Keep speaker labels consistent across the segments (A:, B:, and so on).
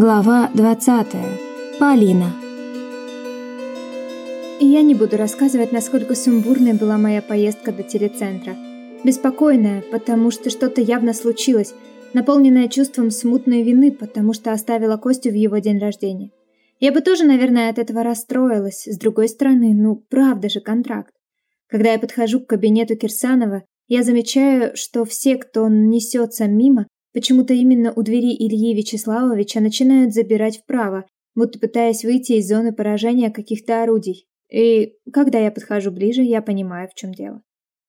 A: Глава 20. Полина.
B: Я не буду рассказывать, насколько сумбурной была моя поездка до телецентра. Беспокойная, потому что что-то явно случилось, наполненная чувством смутной вины, потому что оставила Костю в его день рождения. Я бы тоже, наверное, от этого расстроилась. С другой стороны, ну, правда же контракт. Когда я подхожу к кабинету Кирсанова, я замечаю, что все, кто несется мимо, Почему-то именно у двери Ильи Вячеславовича начинают забирать вправо, будто пытаясь выйти из зоны поражения каких-то орудий. И когда я подхожу ближе, я понимаю, в чем дело.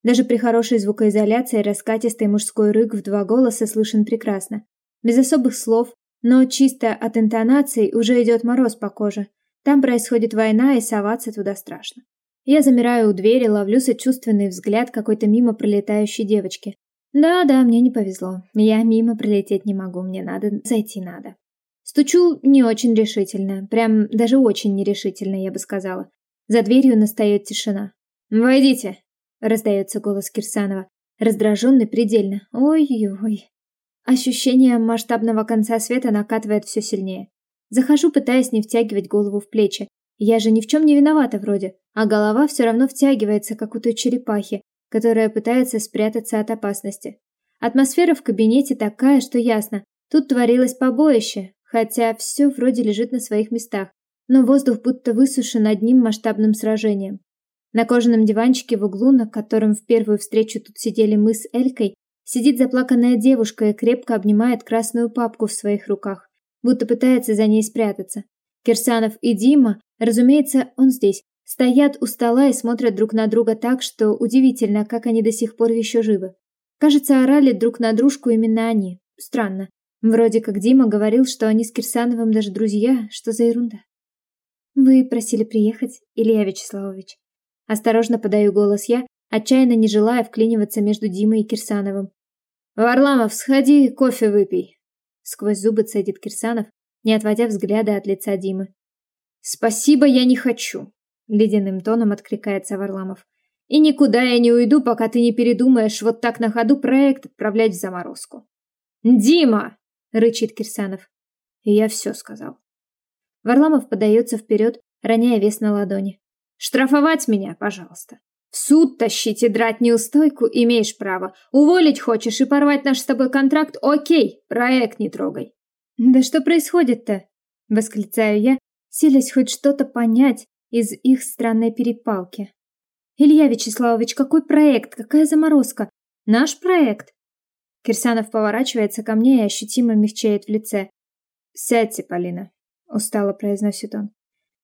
B: Даже при хорошей звукоизоляции раскатистый мужской рык в два голоса слышен прекрасно. Без особых слов, но чисто от интонаций уже идет мороз по коже. Там происходит война, и соваться туда страшно. Я замираю у двери, ловлю сочувственный взгляд какой-то мимо пролетающей девочки. Да-да, мне не повезло. Я мимо пролететь не могу, мне надо зайти надо. Стучу не очень решительно, прям даже очень нерешительно, я бы сказала. За дверью настает тишина. «Войдите!» — раздается голос Кирсанова, раздраженный предельно. Ой-ой. Ощущение масштабного конца света накатывает все сильнее. Захожу, пытаясь не втягивать голову в плечи. Я же ни в чем не виновата вроде, а голова все равно втягивается, как у той черепахи, которая пытается спрятаться от опасности. Атмосфера в кабинете такая, что ясно, тут творилось побоище, хотя все вроде лежит на своих местах, но воздух будто высушен одним масштабным сражением. На кожаном диванчике в углу, на котором в первую встречу тут сидели мы с Элькой, сидит заплаканная девушка и крепко обнимает красную папку в своих руках, будто пытается за ней спрятаться. Кирсанов и Дима, разумеется, он здесь, Стоят у стола и смотрят друг на друга так, что удивительно, как они до сих пор еще живы. Кажется, орали друг на дружку именно они. Странно. Вроде как Дима говорил, что они с Кирсановым даже друзья. Что за ерунда? Вы просили приехать, Илья Вячеславович. Осторожно подаю голос я, отчаянно не желая вклиниваться между Димой и Кирсановым. «Варламов, сходи, кофе выпей!» Сквозь зубы цедит Кирсанов, не отводя взгляда от лица Димы. «Спасибо, я не хочу!» Ледяным тоном откликается Варламов. И никуда я не уйду, пока ты не передумаешь вот так на ходу проект отправлять в заморозку. «Дима!» — рычит Кирсанов. Я все сказал. Варламов подается вперед, роняя вес на ладони. «Штрафовать меня, пожалуйста. В суд тащить и драть неустойку имеешь право. Уволить хочешь и порвать наш с тобой контракт? Окей, проект не трогай». «Да что происходит-то?» — восклицаю я, силясь хоть что-то понять, из их странной перепалки. «Илья Вячеславович, какой проект? Какая заморозка? Наш проект?» Кирсанов поворачивается ко мне и ощутимо мягчает в лице. «Сядьте, Полина», — устало произносит он.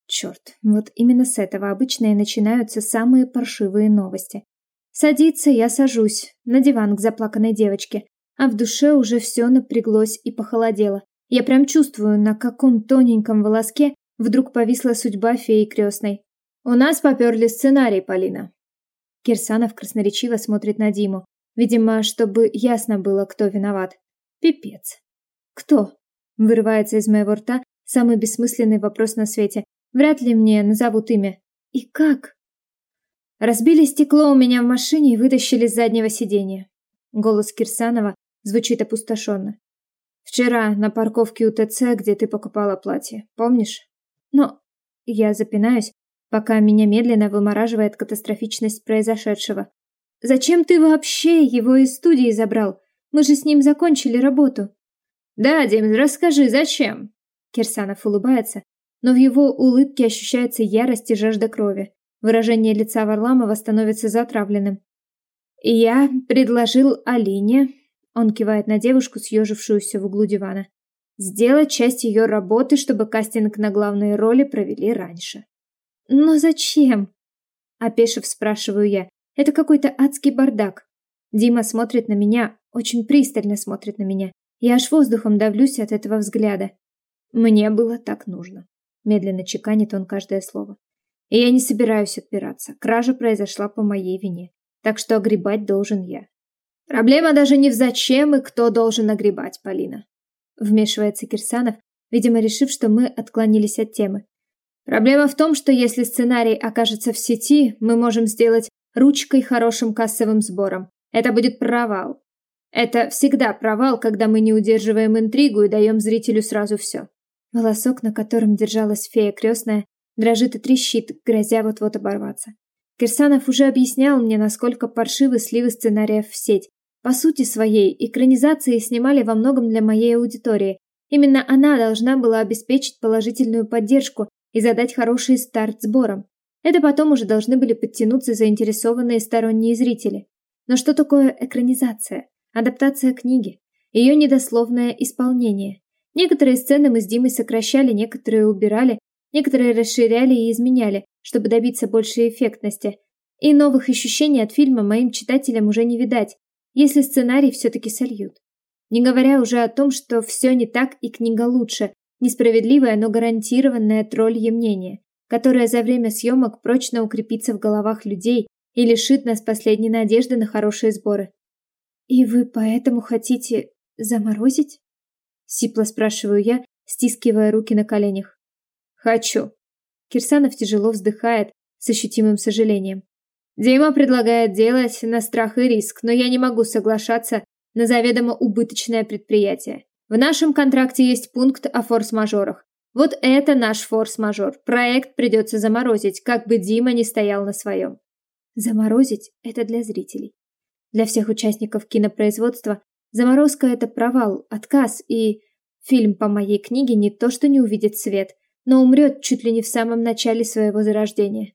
B: Черт, вот именно с этого обычно и начинаются самые паршивые новости. Садиться я сажусь на диван к заплаканной девочке, а в душе уже все напряглось и похолодело. Я прям чувствую, на каком тоненьком волоске Вдруг повисла судьба феи крестной. «У нас поперли сценарий, Полина». Кирсанов красноречиво смотрит на Диму. Видимо, чтобы ясно было, кто виноват. Пипец. «Кто?» Вырывается из моего рта самый бессмысленный вопрос на свете. Вряд ли мне назовут имя. И как? Разбили стекло у меня в машине и вытащили с заднего сиденья. Голос Кирсанова звучит опустошенно. Вчера на парковке у ТЦ, где ты покупала платье. Помнишь? Но я запинаюсь, пока меня медленно вымораживает катастрофичность произошедшего. Зачем ты вообще его из студии забрал? Мы же с ним закончили работу. Да, Дим, расскажи, зачем? Кирсанов улыбается, но в его улыбке ощущается ярость и жажда крови. Выражение лица Варламова становится затравленным. «Я предложил Алине...» Он кивает на девушку, съежившуюся в углу дивана сделать часть ее работы, чтобы кастинг на главные роли провели раньше. Но зачем? Опешив, спрашиваю я. Это какой-то адский бардак. Дима смотрит на меня, очень пристально смотрит на меня. Я аж воздухом давлюсь от этого взгляда. Мне было так нужно. Медленно чеканит он каждое слово. И я не собираюсь отпираться. Кража произошла по моей вине. Так что огребать должен я. Проблема даже не в зачем и кто должен огребать, Полина. Вмешивается Кирсанов, видимо, решив, что мы отклонились от темы. Проблема в том, что если сценарий окажется в сети, мы можем сделать ручкой хорошим кассовым сбором. Это будет провал. Это всегда провал, когда мы не удерживаем интригу и даем зрителю сразу все. Волосок, на котором держалась фея крестная, дрожит и трещит, грозя вот-вот оборваться. Кирсанов уже объяснял мне, насколько паршивы сливы сценариев в сеть. По сути своей, экранизации снимали во многом для моей аудитории. Именно она должна была обеспечить положительную поддержку и задать хороший старт сборам. Это потом уже должны были подтянуться заинтересованные сторонние зрители. Но что такое экранизация? Адаптация книги. Ее недословное исполнение. Некоторые сцены мы с Димой сокращали, некоторые убирали, некоторые расширяли и изменяли, чтобы добиться большей эффектности. И новых ощущений от фильма моим читателям уже не видать, если сценарий все-таки сольют. Не говоря уже о том, что все не так и книга лучше, несправедливое, но гарантированное троллье мнение которая за время съемок прочно укрепится в головах людей и лишит нас последней надежды на хорошие сборы. «И вы поэтому хотите заморозить?» Сипло спрашиваю я, стискивая руки на коленях. «Хочу». Кирсанов тяжело вздыхает с ощутимым сожалением. Дима предлагает делать на страх и риск, но я не могу соглашаться на заведомо убыточное предприятие. В нашем контракте есть пункт о форс-мажорах. Вот это наш форс-мажор. Проект придется заморозить, как бы Дима не стоял на своем. Заморозить – это для зрителей. Для всех участников кинопроизводства заморозка – это провал, отказ, и фильм по моей книге не то что не увидит свет, но умрет чуть ли не в самом начале своего зарождения.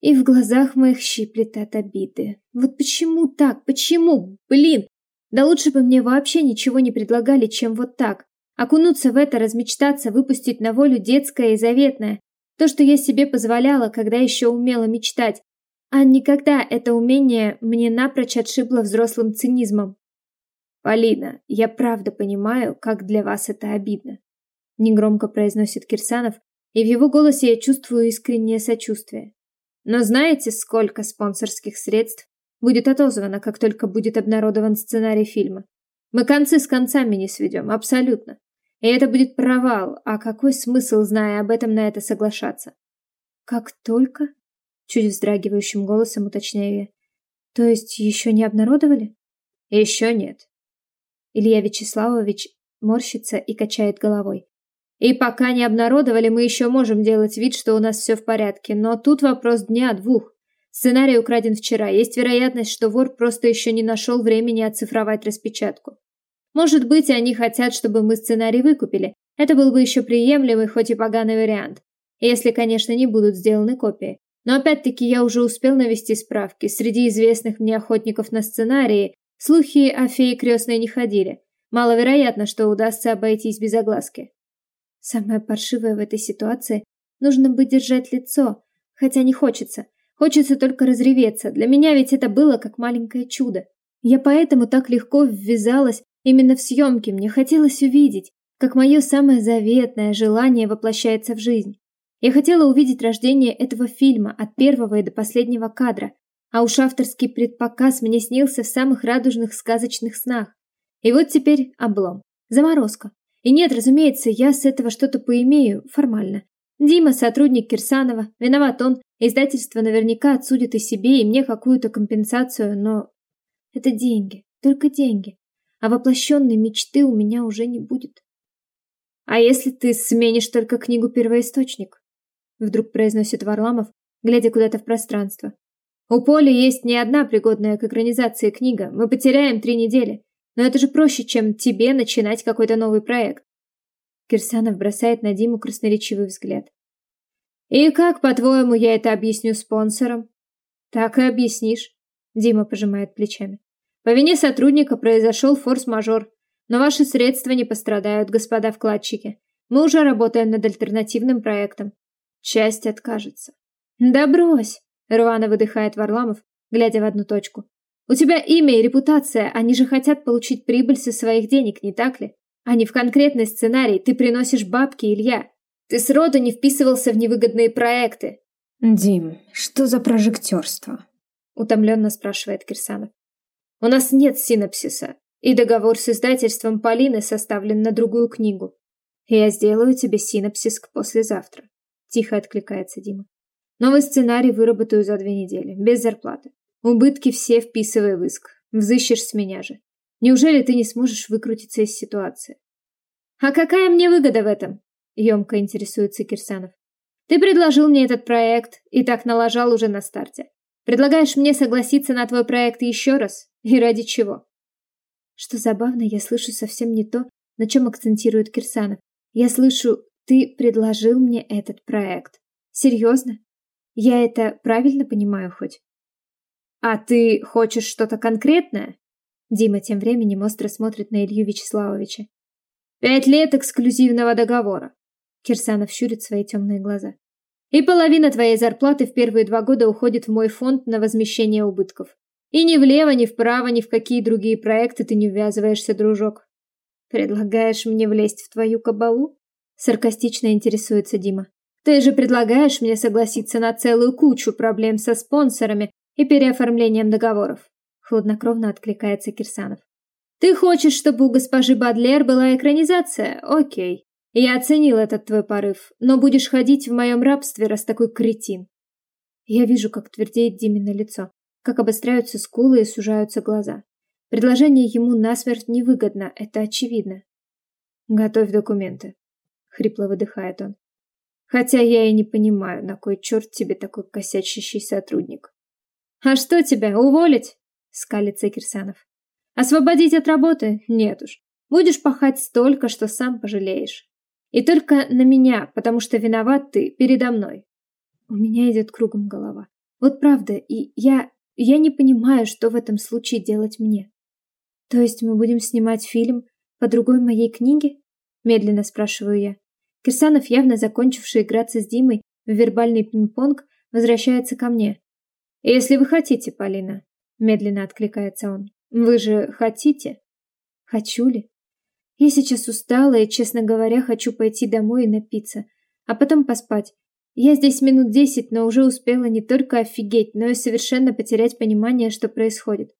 B: И в глазах моих щиплет от обиды. Вот почему так? Почему? Блин! Да лучше бы мне вообще ничего не предлагали, чем вот так. Окунуться в это, размечтаться, выпустить на волю детское и заветное. То, что я себе позволяла, когда еще умела мечтать. А никогда это умение мне напрочь отшибло взрослым цинизмом. «Полина, я правда понимаю, как для вас это обидно», — негромко произносит Кирсанов, и в его голосе я чувствую искреннее сочувствие. «Но знаете, сколько спонсорских средств будет отозвано, как только будет обнародован сценарий фильма? Мы концы с концами не сведем, абсолютно. И это будет провал, а какой смысл, зная об этом, на это соглашаться? Как только? Чуть вздрагивающим голосом уточняю я. То есть еще не обнародовали? Еще нет. Илья Вячеславович морщится и качает головой. И пока не обнародовали, мы еще можем делать вид, что у нас все в порядке, но тут вопрос дня-двух. Сценарий украден вчера, есть вероятность, что вор просто еще не нашел времени оцифровать распечатку. Может быть, они хотят, чтобы мы сценарий выкупили. Это был бы еще приемлемый, хоть и поганый вариант. Если, конечно, не будут сделаны копии. Но опять-таки я уже успел навести справки. Среди известных мне охотников на сценарии слухи о фее крестной не ходили. Маловероятно, что удастся обойтись без огласки. Самое паршивое в этой ситуации – нужно бы держать лицо, хотя не хочется. Хочется только разреветься. Для меня ведь это было как маленькое чудо. Я поэтому так легко ввязалась Именно в съемке мне хотелось увидеть, как мое самое заветное желание воплощается в жизнь. Я хотела увидеть рождение этого фильма от первого и до последнего кадра, а уж авторский предпоказ мне снился в самых радужных сказочных снах. И вот теперь облом. Заморозка. И нет, разумеется, я с этого что-то поимею, формально. Дима, сотрудник Кирсанова, виноват он, издательство наверняка отсудит и себе, и мне какую-то компенсацию, но... Это деньги, только деньги а воплощенной мечты у меня уже не будет. «А если ты сменишь только книгу «Первоисточник»?» Вдруг произносит Варламов, глядя куда-то в пространство. «У Поли есть не одна пригодная к экранизации книга. Мы потеряем три недели. Но это же проще, чем тебе начинать какой-то новый проект». Кирсанов бросает на Диму красноречивый взгляд. «И как, по-твоему, я это объясню спонсорам?» «Так и объяснишь», — Дима пожимает плечами. По вине сотрудника произошел форс-мажор, но ваши средства не пострадают, господа вкладчики. Мы уже работаем над альтернативным проектом. Часть откажется. Да брось, рвано выдыхает Варламов, глядя в одну точку. У тебя имя и репутация, они же хотят получить прибыль со своих денег, не так ли? А не в конкретный сценарий, ты приносишь бабки, Илья. Ты сроду не вписывался в невыгодные проекты.
A: Дим, что за прожектерство?
B: Утомленно спрашивает Кирсанов. У нас нет синопсиса, и договор с издательством Полины составлен на другую книгу. Я сделаю тебе синопсис к послезавтра. Тихо откликается Дима. Новый сценарий выработаю за две недели, без зарплаты. Убытки все вписывай в иск. Взыщешь с меня же. Неужели ты не сможешь выкрутиться из ситуации? А какая мне выгода в этом? Емко интересуется Кирсанов. Ты предложил мне этот проект и так налажал уже на старте. Предлагаешь мне согласиться на твой проект еще раз? И ради чего? Что забавно, я слышу совсем не то, на чем акцентирует Кирсанов. Я слышу, ты предложил мне этот проект. Серьезно? Я это правильно понимаю хоть? А ты хочешь что-то конкретное? Дима тем временем остро смотрит на Илью Вячеславовича. Пять лет эксклюзивного договора. Кирсанов щурит свои темные глаза. И половина твоей зарплаты в первые два года уходит в мой фонд на возмещение убытков. И ни влево, ни вправо, ни в какие другие проекты ты не ввязываешься, дружок. Предлагаешь мне влезть в твою кабалу? Саркастично интересуется Дима. Ты же предлагаешь мне согласиться на целую кучу проблем со спонсорами и переоформлением договоров. Хладнокровно откликается Кирсанов. Ты хочешь, чтобы у госпожи Бадлер была экранизация? Окей. Я оценил этот твой порыв, но будешь ходить в моем рабстве, раз такой кретин. Я вижу, как твердеет Димина лицо, как обостряются скулы и сужаются глаза. Предложение ему насмерть невыгодно, это очевидно. Готовь документы, хрипло выдыхает он. Хотя я и не понимаю, на кой черт тебе такой косячащий сотрудник. А что тебя, уволить? скалится Кирсанов. Освободить от работы? Нет уж. Будешь пахать столько, что сам пожалеешь. И только на меня, потому что виноват ты передо мной. У меня идет кругом голова. Вот правда, и я... Я не понимаю, что в этом случае делать мне. То есть мы будем снимать фильм по другой моей книге? Медленно спрашиваю я. Кирсанов, явно закончивший играться с Димой в вербальный пинг-понг, возвращается ко мне. «Если вы хотите, Полина», — медленно откликается он. «Вы же хотите?» «Хочу ли?» «Я сейчас устала и, честно говоря, хочу пойти домой и напиться, а потом поспать. Я здесь минут десять, но уже успела не только офигеть, но и совершенно потерять понимание, что происходит.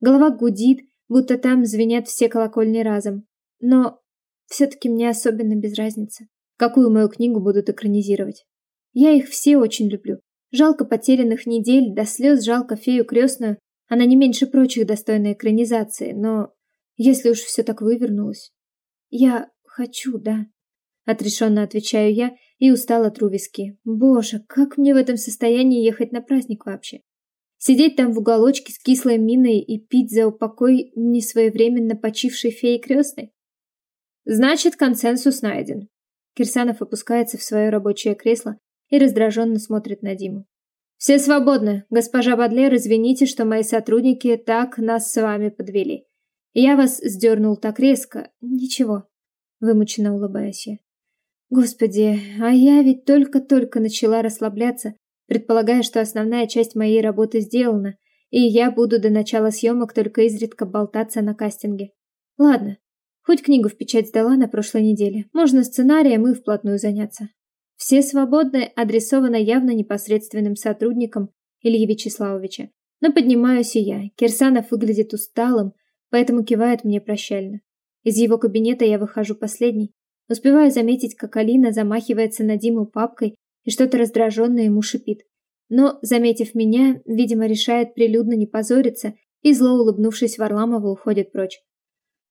B: Голова гудит, будто там звенят все колокольни разом. Но все-таки мне особенно без разницы, какую мою книгу будут экранизировать. Я их все очень люблю. Жалко потерянных недель, до слез жалко фею крестную. Она не меньше прочих достойна экранизации, но если уж все так вывернулось... Я хочу, да. Отрешенно отвечаю я и устало тру виски. Боже, как мне в этом состоянии ехать на праздник вообще? Сидеть там в уголочке с кислой миной и пить за упокой несвоевременно почившей феи крестной? Значит, консенсус найден. Кирсанов опускается в свое рабочее кресло и раздраженно смотрит на Диму. «Все свободны. Госпожа Бадлер, извините, что мои сотрудники так нас с вами подвели. Я вас сдернул так резко. Ничего», — вымученно улыбаясь я. «Господи, а я ведь только-только начала расслабляться, предполагая, что основная часть моей работы сделана, и я буду до начала съемок только изредка болтаться на кастинге. Ладно, хоть книгу в печать сдала на прошлой неделе, можно сценарием и вплотную заняться. Все свободны адресовано явно непосредственным сотрудникам Ильи Вячеславовича. Но поднимаюсь и я. Кирсанов выглядит усталым, поэтому кивает мне прощально. Из его кабинета я выхожу последний. Успеваю заметить, как Алина замахивается на Диму папкой и что-то раздраженное ему шипит. Но, заметив меня, видимо, решает прилюдно не позориться и, зло улыбнувшись Варламову, уходит прочь.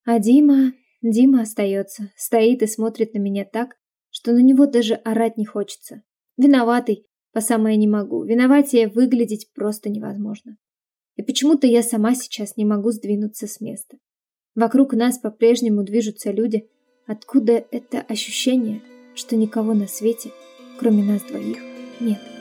B: А Дима... Дима остается, стоит и смотрит на меня так, что на него даже орать не хочется. Виноватый, по самое не могу. Виноватее выглядеть просто невозможно. И почему-то я сама сейчас не могу сдвинуться с места. Вокруг нас по-прежнему движутся люди. Откуда это ощущение, что никого на свете, кроме нас двоих, нет?